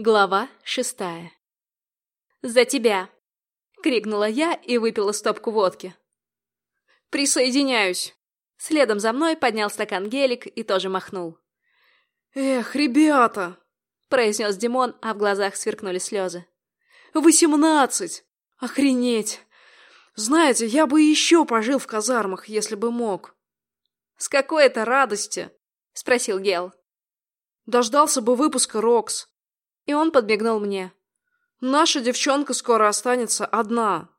Глава шестая. «За тебя!» — крикнула я и выпила стопку водки. «Присоединяюсь!» Следом за мной поднял стакан гелик и тоже махнул. «Эх, ребята!» — произнес Димон, а в глазах сверкнули слезы. «Восемнадцать! Охренеть! Знаете, я бы еще пожил в казармах, если бы мог!» «С какой это радости?» — спросил Гел. «Дождался бы выпуска Рокс и он подбегнул мне. «Наша девчонка скоро останется одна».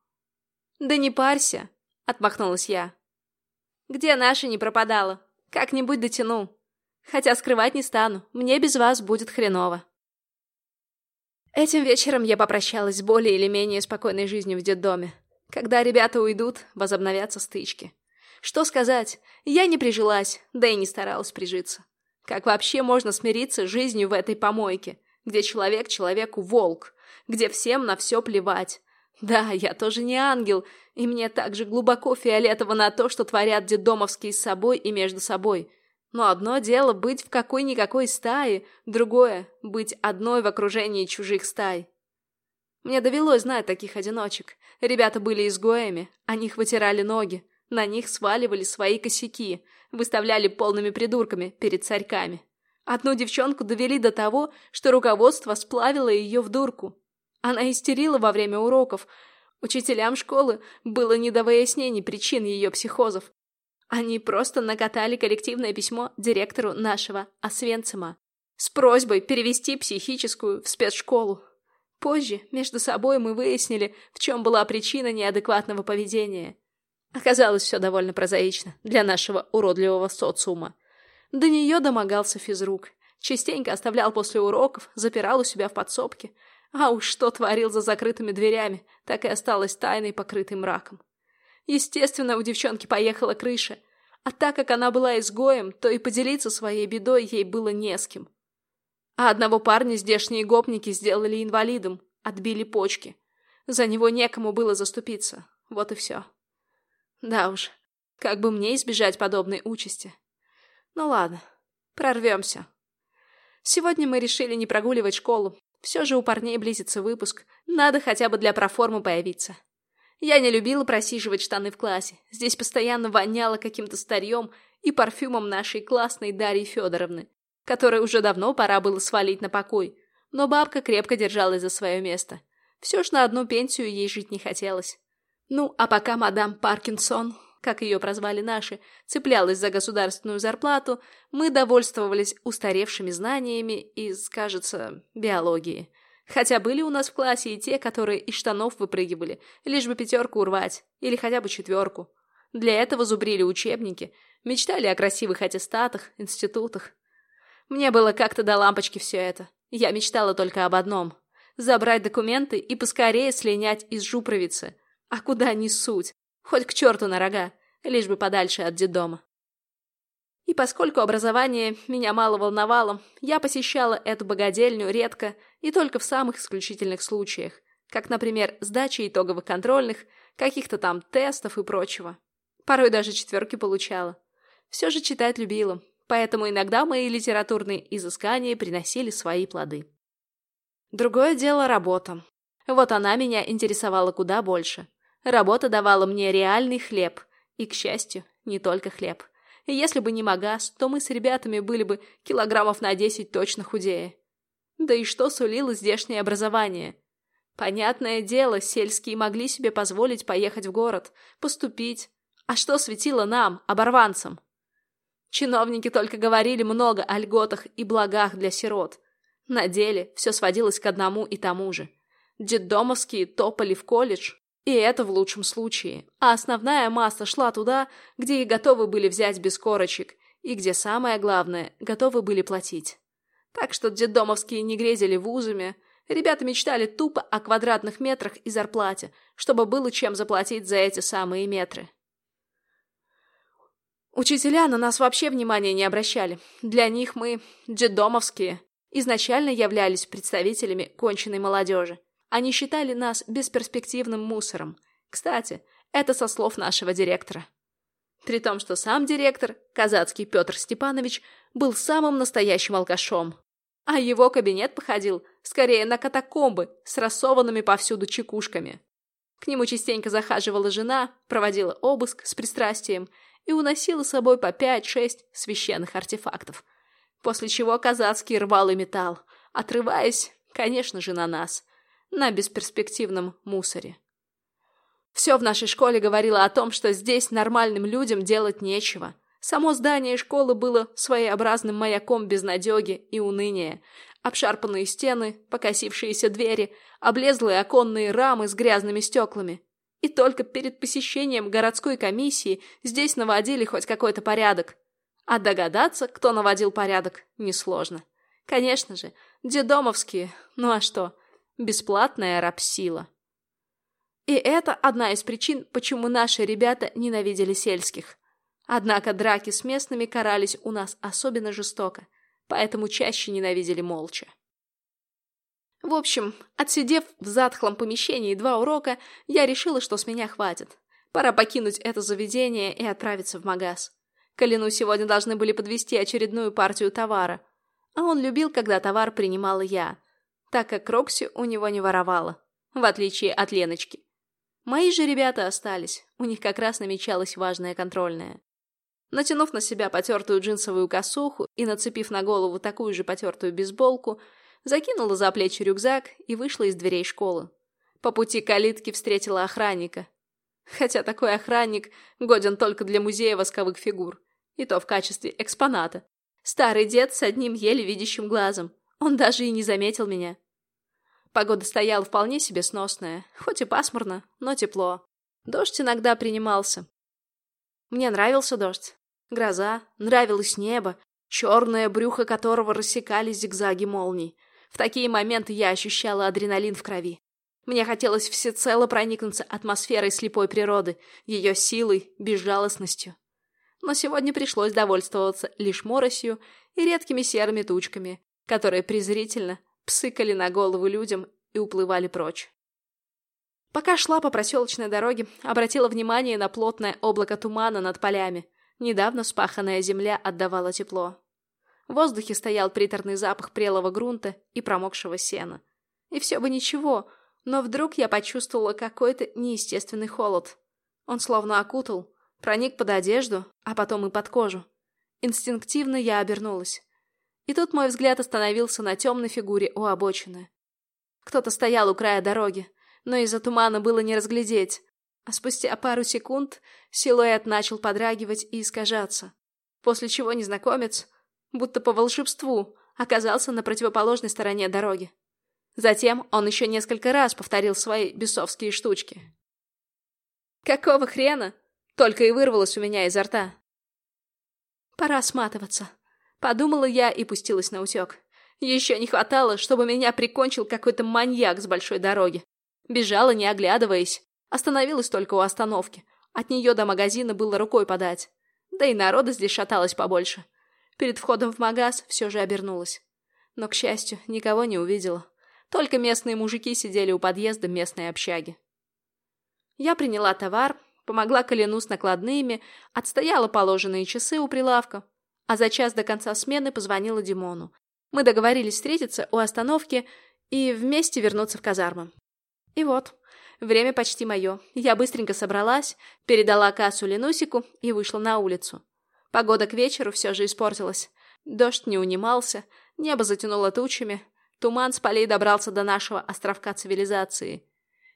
«Да не парься», — отмахнулась я. «Где наша не пропадала? Как-нибудь дотяну. Хотя скрывать не стану, мне без вас будет хреново». Этим вечером я попрощалась с более или менее спокойной жизнью в детдоме. Когда ребята уйдут, возобновятся стычки. Что сказать, я не прижилась, да и не старалась прижиться. Как вообще можно смириться с жизнью в этой помойке? Где человек человеку волк, где всем на все плевать. Да, я тоже не ангел, и мне также глубоко фиолетово на то, что творят детдомовские с собой и между собой. Но одно дело быть в какой-никакой стае, другое — быть одной в окружении чужих стай. Мне довелось знать таких одиночек. Ребята были изгоями, о них вытирали ноги, на них сваливали свои косяки, выставляли полными придурками перед царьками. Одну девчонку довели до того, что руководство сплавило ее в дурку. Она истерила во время уроков. Учителям школы было не до выяснений причин ее психозов. Они просто накатали коллективное письмо директору нашего Освенцима с просьбой перевести психическую в спецшколу. Позже между собой мы выяснили, в чем была причина неадекватного поведения. Оказалось, все довольно прозаично для нашего уродливого социума. До нее домогался физрук. Частенько оставлял после уроков, запирал у себя в подсобке. А уж что творил за закрытыми дверями, так и осталось тайной, покрытой мраком. Естественно, у девчонки поехала крыша. А так как она была изгоем, то и поделиться своей бедой ей было не с кем. А одного парня здешние гопники сделали инвалидом, отбили почки. За него некому было заступиться. Вот и все. Да уж, как бы мне избежать подобной участи. Ну ладно, прорвемся. Сегодня мы решили не прогуливать школу. Все же у парней близится выпуск. Надо хотя бы для проформы появиться. Я не любила просиживать штаны в классе. Здесь постоянно воняло каким-то старьем и парфюмом нашей классной Дарьи Федоровны, которой уже давно пора было свалить на покой. Но бабка крепко держалась за свое место. Все ж на одну пенсию ей жить не хотелось. Ну, а пока мадам Паркинсон как ее прозвали наши, цеплялась за государственную зарплату, мы довольствовались устаревшими знаниями из, кажется, биологии. Хотя были у нас в классе и те, которые из штанов выпрыгивали, лишь бы пятерку урвать, или хотя бы четверку. Для этого зубрили учебники, мечтали о красивых аттестатах, институтах. Мне было как-то до лампочки все это. Я мечтала только об одном – забрать документы и поскорее слинять из Жупровицы. А куда ни суть? Хоть к черту на рога, лишь бы подальше от детдома. И поскольку образование меня мало волновало, я посещала эту богадельню редко и только в самых исключительных случаях, как, например, сдача итоговых контрольных, каких-то там тестов и прочего. Порой даже четверки получала. Все же читать любила, поэтому иногда мои литературные изыскания приносили свои плоды. Другое дело – работа. Вот она меня интересовала куда больше – Работа давала мне реальный хлеб. И, к счастью, не только хлеб. если бы не Магаз, то мы с ребятами были бы килограммов на десять точно худее. Да и что сулило здешнее образование? Понятное дело, сельские могли себе позволить поехать в город, поступить. А что светило нам, оборванцам? Чиновники только говорили много о льготах и благах для сирот. На деле все сводилось к одному и тому же. Детдомовские топали в колледж, и это в лучшем случае. А основная масса шла туда, где их готовы были взять без корочек, и где самое главное, готовы были платить. Так что детдомовские не грезили вузами, ребята мечтали тупо о квадратных метрах и зарплате, чтобы было чем заплатить за эти самые метры. Учителя на нас вообще внимания не обращали. Для них мы, детдомовские, изначально являлись представителями конченной молодежи. Они считали нас бесперспективным мусором. Кстати, это со слов нашего директора. При том, что сам директор, казацкий Петр Степанович, был самым настоящим алкашом. А его кабинет походил скорее на катакомбы с рассованными повсюду чекушками. К нему частенько захаживала жена, проводила обыск с пристрастием и уносила с собой по пять-шесть священных артефактов. После чего казацкий рвал и металл, отрываясь, конечно же, на нас, на бесперспективном мусоре. Все в нашей школе говорило о том, что здесь нормальным людям делать нечего. Само здание школы было своеобразным маяком безнадеги и уныния. Обшарпанные стены, покосившиеся двери, облезлые оконные рамы с грязными стеклами. И только перед посещением городской комиссии здесь наводили хоть какой-то порядок. А догадаться, кто наводил порядок, несложно. Конечно же, дедомовские, ну а что, бесплатная рабсила. И это одна из причин, почему наши ребята ненавидели сельских. Однако драки с местными карались у нас особенно жестоко, поэтому чаще ненавидели молча. В общем, отсидев в затхлом помещении два урока, я решила, что с меня хватит. Пора покинуть это заведение и отправиться в магаз. Калину сегодня должны были подвести очередную партию товара. А он любил, когда товар принимала я, так как Рокси у него не воровала, в отличие от Леночки. Мои же ребята остались, у них как раз намечалась важная контрольная. Натянув на себя потертую джинсовую косуху и нацепив на голову такую же потертую бейсболку, закинула за плечи рюкзак и вышла из дверей школы. По пути калитки встретила охранника. Хотя такой охранник годен только для музея восковых фигур, и то в качестве экспоната. Старый дед с одним еле видящим глазом. Он даже и не заметил меня. Погода стояла вполне себе сносная, хоть и пасмурно, но тепло. Дождь иногда принимался. Мне нравился дождь. Гроза, нравилось небо, черное брюхо которого рассекали зигзаги молний. В такие моменты я ощущала адреналин в крови. Мне хотелось всецело проникнуться атмосферой слепой природы, ее силой, безжалостностью. Но сегодня пришлось довольствоваться лишь моросью и редкими серыми тучками, которые презрительно псыкали на голову людям и уплывали прочь. Пока шла по проселочной дороге, обратила внимание на плотное облако тумана над полями. Недавно спаханная земля отдавала тепло. В воздухе стоял приторный запах прелого грунта и промокшего сена. И все бы ничего, но вдруг я почувствовала какой-то неестественный холод. Он словно окутал, проник под одежду, а потом и под кожу. Инстинктивно я обернулась. И тут мой взгляд остановился на темной фигуре у обочины. Кто-то стоял у края дороги, но из-за тумана было не разглядеть, а спустя пару секунд силуэт начал подрагивать и искажаться, после чего незнакомец, будто по волшебству, оказался на противоположной стороне дороги. Затем он еще несколько раз повторил свои бесовские штучки. «Какого хрена?» Только и вырвалось у меня изо рта. «Пора сматываться», Подумала я и пустилась на утек. Еще не хватало, чтобы меня прикончил какой-то маньяк с большой дороги. Бежала, не оглядываясь. Остановилась только у остановки. От нее до магазина было рукой подать. Да и народа здесь шаталось побольше. Перед входом в магаз все же обернулась. Но, к счастью, никого не увидела. Только местные мужики сидели у подъезда местной общаги. Я приняла товар, помогла Колену с накладными, отстояла положенные часы у прилавка, а за час до конца смены позвонила Димону. Мы договорились встретиться у остановки и вместе вернуться в казарму. И вот, время почти мое. Я быстренько собралась, передала кассу Ленусику и вышла на улицу. Погода к вечеру все же испортилась. Дождь не унимался, небо затянуло тучами, туман с полей добрался до нашего островка цивилизации.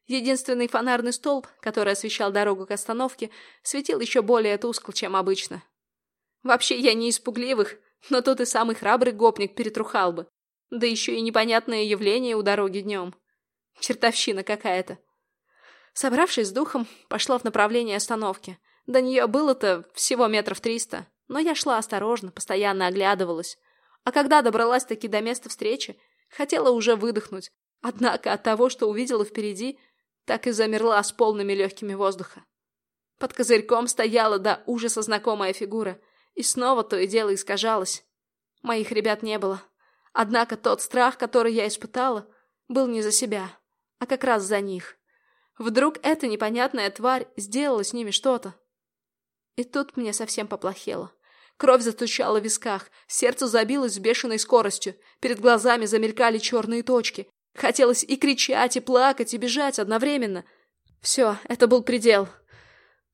Единственный фонарный столб, который освещал дорогу к остановке, светил еще более тускло, чем обычно. Вообще я не испугливых, но тут и самый храбрый гопник перетрухал бы. Да еще и непонятное явление у дороги днем. Чертовщина какая-то. Собравшись с духом, пошла в направлении остановки. До нее было-то всего метров триста, но я шла осторожно, постоянно оглядывалась. А когда добралась-таки до места встречи, хотела уже выдохнуть. Однако от того, что увидела впереди, так и замерла с полными легкими воздуха. Под козырьком стояла до ужаса знакомая фигура — и снова то и дело искажалось. Моих ребят не было. Однако тот страх, который я испытала, был не за себя, а как раз за них. Вдруг эта непонятная тварь сделала с ними что-то. И тут мне совсем поплохело. Кровь застучала в висках, сердце забилось с бешеной скоростью, перед глазами замелькали черные точки. Хотелось и кричать, и плакать, и бежать одновременно. Все, это был предел.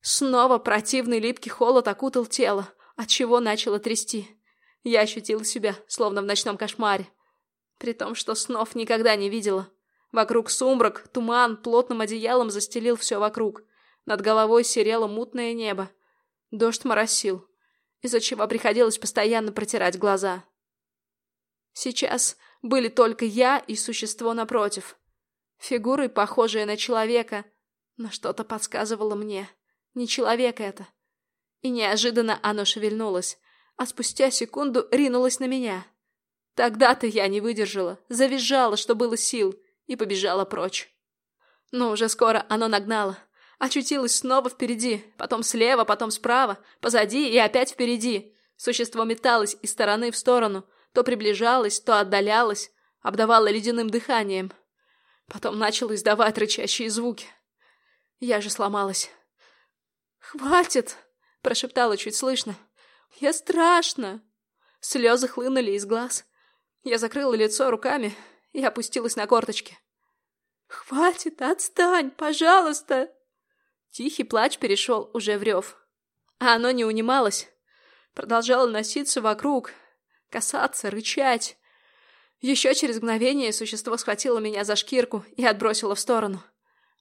Снова противный липкий холод окутал тело, отчего начало трясти. Я ощутила себя, словно в ночном кошмаре. При том, что снов никогда не видела. Вокруг сумрак, туман плотным одеялом застелил все вокруг. Над головой серело мутное небо. Дождь моросил, из-за чего приходилось постоянно протирать глаза. Сейчас были только я и существо напротив. Фигуры, похожие на человека, но что-то подсказывало мне. Не человек это. И неожиданно оно шевельнулось, а спустя секунду ринулось на меня. Тогда-то я не выдержала, завизжала, что было сил, и побежала прочь. Но уже скоро оно нагнало. Очутилось снова впереди, потом слева, потом справа, позади и опять впереди. Существо металось из стороны в сторону, то приближалось, то отдалялось, обдавало ледяным дыханием. Потом начало издавать рычащие звуки. Я же сломалась. «Хватит!» – прошептала чуть слышно. «Я страшно!» Слезы хлынули из глаз. Я закрыла лицо руками и опустилась на корточки. «Хватит, отстань, пожалуйста!» Тихий плач перешел уже в рев. А оно не унималось. Продолжало носиться вокруг, касаться, рычать. Еще через мгновение существо схватило меня за шкирку и отбросило в сторону.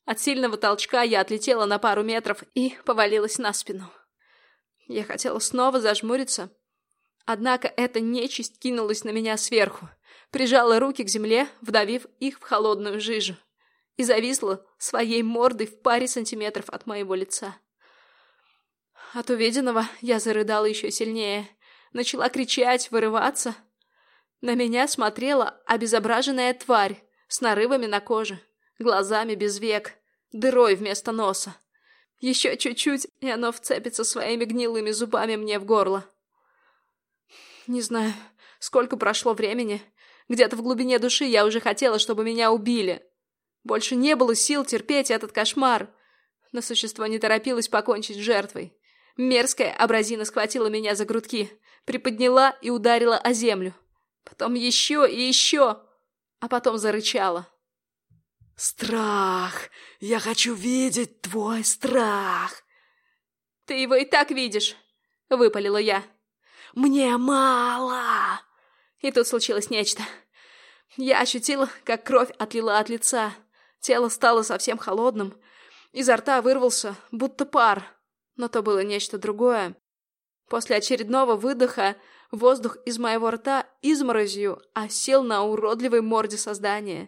От сильного толчка я отлетела на пару метров и повалилась на спину. Я хотела снова зажмуриться. Однако эта нечисть кинулась на меня сверху, прижала руки к земле, вдавив их в холодную жижу и зависла своей мордой в паре сантиметров от моего лица. От увиденного я зарыдала еще сильнее, начала кричать, вырываться. На меня смотрела обезображенная тварь с нарывами на коже, глазами без век, дырой вместо носа. Еще чуть-чуть, и оно вцепится своими гнилыми зубами мне в горло. Не знаю, сколько прошло времени. Где-то в глубине души я уже хотела, чтобы меня убили. Больше не было сил терпеть этот кошмар. Но существо не торопилось покончить с жертвой. Мерзкая абразина схватила меня за грудки, приподняла и ударила о землю. Потом еще и еще, а потом зарычала. «Страх! Я хочу видеть твой страх!» «Ты его и так видишь!» — выпалила я. «Мне мало!» И тут случилось нечто. Я ощутила, как кровь отлила от лица. Тело стало совсем холодным. Изо рта вырвался, будто пар. Но то было нечто другое. После очередного выдоха воздух из моего рта изморозью осел на уродливой морде создания.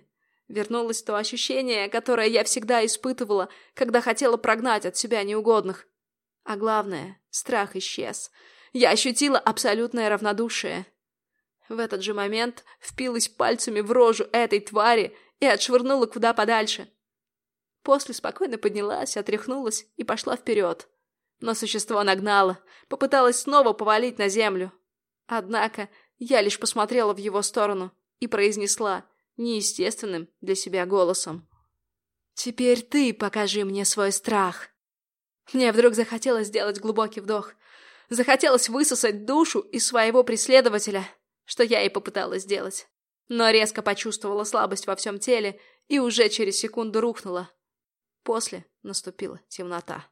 Вернулось то ощущение, которое я всегда испытывала, когда хотела прогнать от себя неугодных. А главное, страх исчез. Я ощутила абсолютное равнодушие. В этот же момент впилась пальцами в рожу этой твари и отшвырнула куда подальше. После спокойно поднялась, отряхнулась и пошла вперед. Но существо нагнало, попыталось снова повалить на землю. Однако я лишь посмотрела в его сторону и произнесла неестественным для себя голосом. «Теперь ты покажи мне свой страх». Мне вдруг захотелось сделать глубокий вдох. Захотелось высосать душу из своего преследователя, что я и попыталась сделать но резко почувствовала слабость во всем теле и уже через секунду рухнула. После наступила темнота.